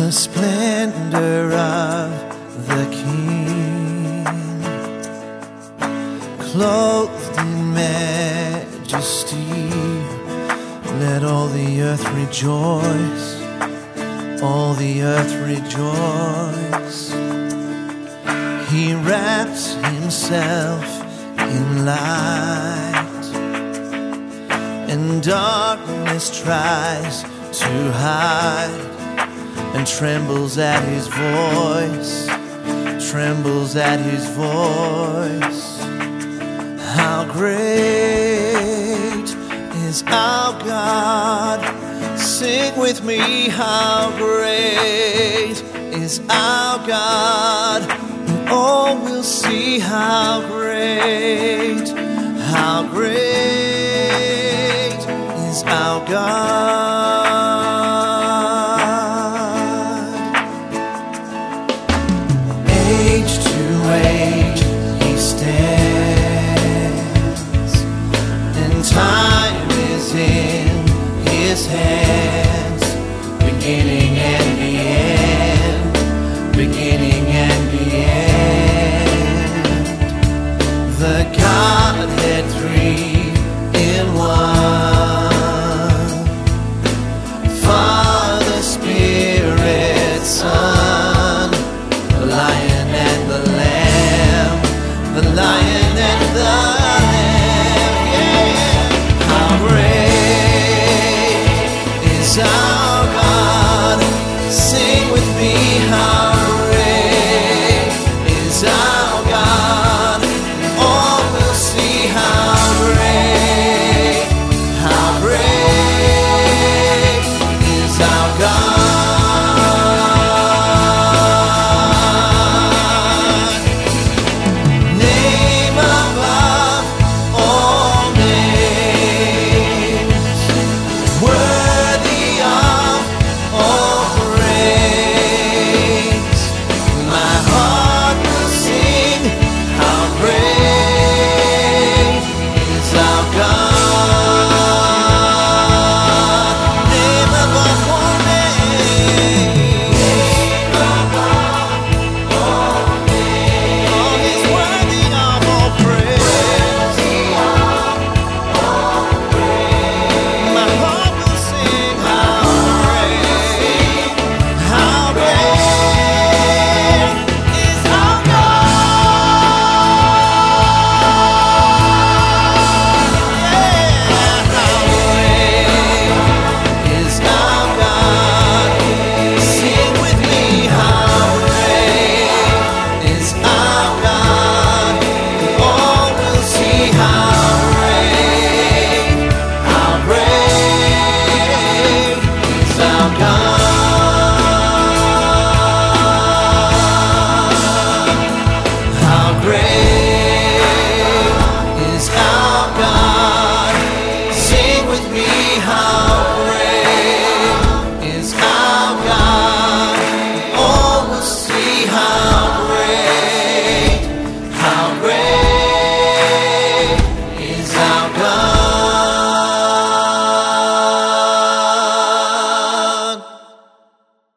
the splendor of the King, clothed in majesty. Let all the earth rejoice, all the earth rejoice. He wraps himself in light, and darkness tries to hide and trembles at his voice, trembles at his voice. How great is our God? Sing with me, how great is our God? And all will see how great, how great is our God. Age to age he stands, and time is in his hands, beginning and the end, beginning and the end. The Godhead three